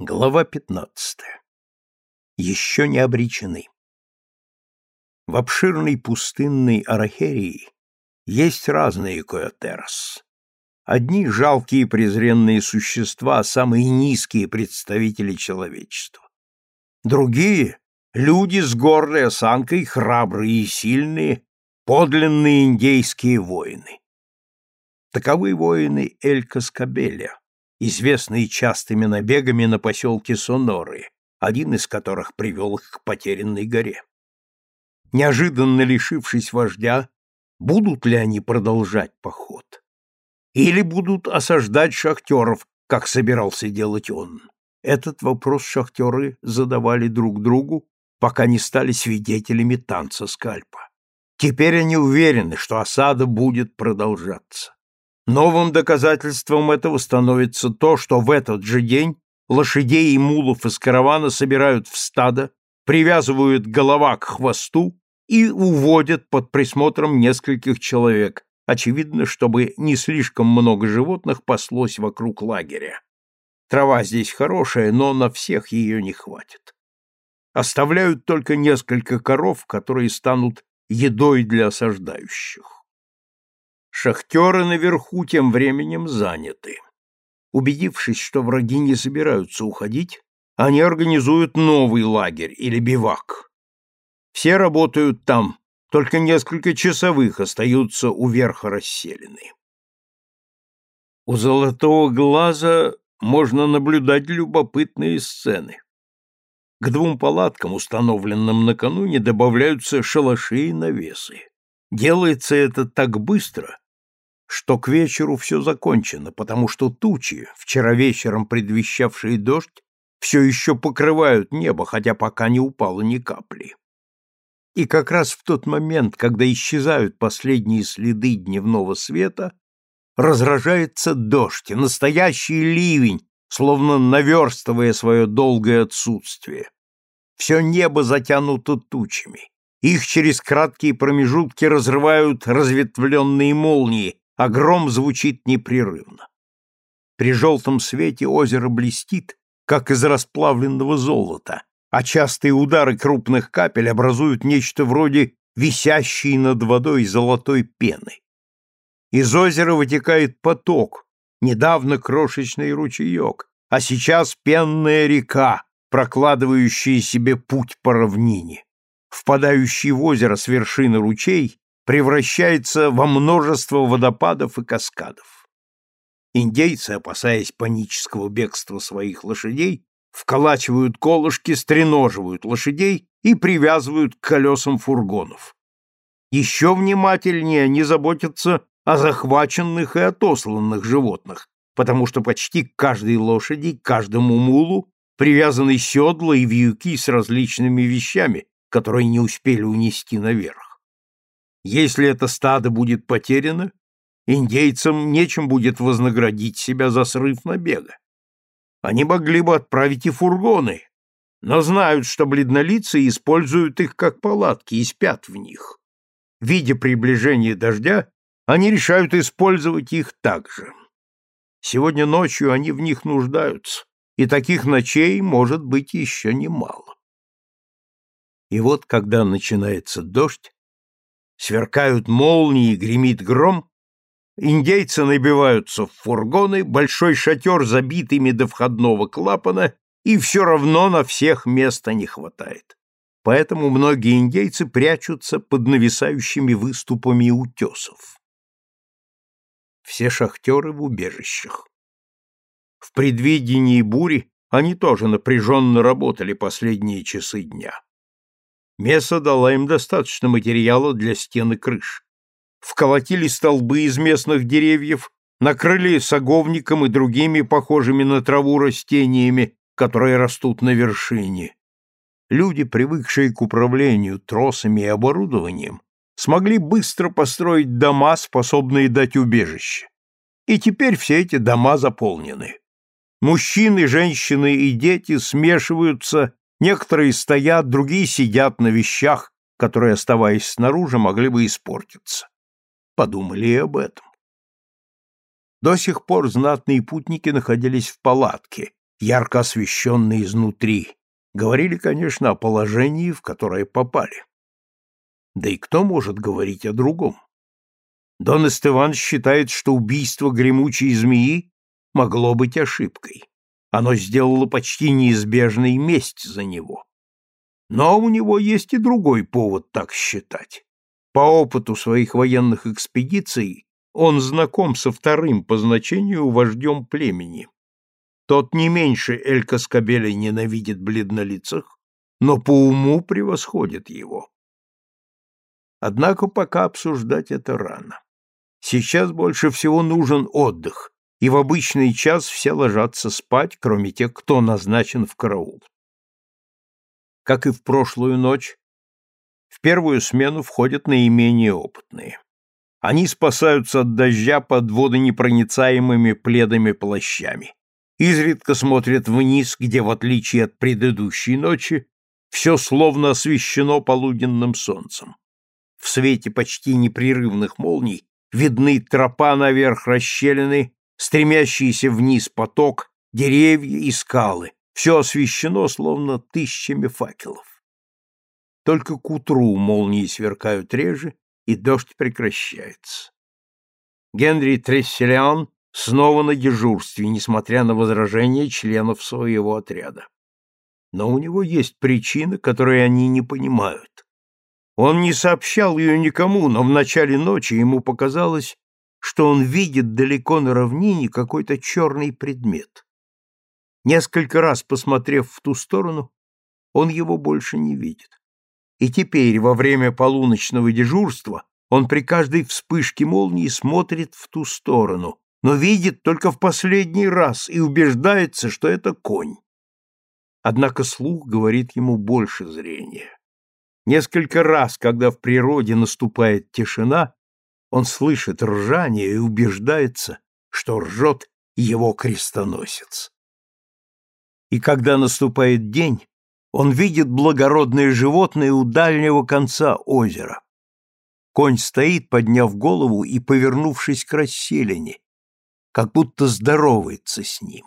Глава 15. Еще не обречены. В обширной пустынной Арахерии есть разные коэтерос. Одни жалкие презренные существа, самые низкие представители человечества. Другие — люди с гордой осанкой, храбрые и сильные, подлинные индейские воины. Таковы воины Эль-Каскабеля — известные частыми набегами на поселке Соноры, один из которых привел их к потерянной горе. Неожиданно лишившись вождя, будут ли они продолжать поход? Или будут осаждать шахтеров, как собирался делать он? Этот вопрос шахтеры задавали друг другу, пока не стали свидетелями танца скальпа. Теперь они уверены, что осада будет продолжаться. Новым доказательством этого становится то, что в этот же день лошадей и мулов из каравана собирают в стадо, привязывают голова к хвосту и уводят под присмотром нескольких человек, очевидно, чтобы не слишком много животных паслось вокруг лагеря. Трава здесь хорошая, но на всех ее не хватит. Оставляют только несколько коров, которые станут едой для осаждающих. Шахтеры наверху тем временем заняты. Убедившись, что враги не собираются уходить, они организуют новый лагерь или бивак. Все работают там, только несколько часовых остаются у верха расселены. У золотого глаза можно наблюдать любопытные сцены. К двум палаткам, установленным накануне, добавляются шалаши и навесы. Делается это так быстро, что к вечеру все закончено, потому что тучи, вчера вечером предвещавшие дождь, все еще покрывают небо, хотя пока не упало ни капли. И как раз в тот момент, когда исчезают последние следы дневного света, разражается дождь, настоящий ливень, словно наверстывая свое долгое отсутствие. Все небо затянуто тучами. Их через краткие промежутки разрывают разветвленные молнии, а гром звучит непрерывно. При желтом свете озеро блестит, как из расплавленного золота, а частые удары крупных капель образуют нечто вроде висящей над водой золотой пены. Из озера вытекает поток, недавно крошечный ручеек, а сейчас пенная река, прокладывающая себе путь по равнине. Впадающий в озеро с вершины ручей превращается во множество водопадов и каскадов. Индейцы, опасаясь панического бегства своих лошадей, вколачивают колышки, стреноживают лошадей и привязывают к колесам фургонов. Еще внимательнее они заботятся о захваченных и отосланных животных, потому что почти к каждой лошади, к каждому мулу привязаны седла и вьюки с различными вещами, которые не успели унести наверх. Если это стадо будет потеряно, индейцам нечем будет вознаградить себя за срыв набега. Они могли бы отправить и фургоны, но знают, что бледнолицы используют их как палатки и спят в них. Видя приближение дождя, они решают использовать их также. Сегодня ночью они в них нуждаются, и таких ночей может быть еще немало. И вот, когда начинается дождь, Сверкают молнии, гремит гром. Индейцы набиваются в фургоны, большой шатер забитыми до входного клапана, и все равно на всех места не хватает. Поэтому многие индейцы прячутся под нависающими выступами утесов. Все шахтеры в убежищах. В предвидении бури они тоже напряженно работали последние часы дня. Меса дала им достаточно материала для стены крыш. Вколотили столбы из местных деревьев, накрыли саговником и другими похожими на траву растениями, которые растут на вершине. Люди, привыкшие к управлению тросами и оборудованием, смогли быстро построить дома, способные дать убежище. И теперь все эти дома заполнены. Мужчины, женщины и дети смешиваются Некоторые стоят, другие сидят на вещах, которые, оставаясь снаружи, могли бы испортиться. Подумали и об этом. До сих пор знатные путники находились в палатке, ярко освещенной изнутри. Говорили, конечно, о положении, в которое попали. Да и кто может говорить о другом? Дон Эстеван считает, что убийство гремучей змеи могло быть ошибкой оно сделало почти неизбежной месть за него. Но у него есть и другой повод так считать. По опыту своих военных экспедиций он знаком со вторым по значению вождем племени. Тот не меньше Эль Каскабеля ненавидит бледнолицах, но по уму превосходит его. Однако пока обсуждать это рано. Сейчас больше всего нужен отдых, и в обычный час все ложатся спать, кроме тех, кто назначен в караул. Как и в прошлую ночь, в первую смену входят наименее опытные. Они спасаются от дождя под водонепроницаемыми пледами-плащами. Изредка смотрят вниз, где, в отличие от предыдущей ночи, все словно освещено полуденным солнцем. В свете почти непрерывных молний видны тропа наверх расщелины стремящийся вниз поток, деревья и скалы. Все освещено, словно тысячами факелов. Только к утру молнии сверкают реже, и дождь прекращается. Генри Тресселиан снова на дежурстве, несмотря на возражения членов своего отряда. Но у него есть причины, которые они не понимают. Он не сообщал ее никому, но в начале ночи ему показалось, что он видит далеко на равнине какой-то черный предмет. Несколько раз посмотрев в ту сторону, он его больше не видит. И теперь, во время полуночного дежурства, он при каждой вспышке молнии смотрит в ту сторону, но видит только в последний раз и убеждается, что это конь. Однако слух говорит ему больше зрения. Несколько раз, когда в природе наступает тишина, он слышит ржание и убеждается, что ржет его крестоносец. И когда наступает день, он видит благородное животное у дальнего конца озера. Конь стоит, подняв голову и повернувшись к расселине, как будто здоровается с ним.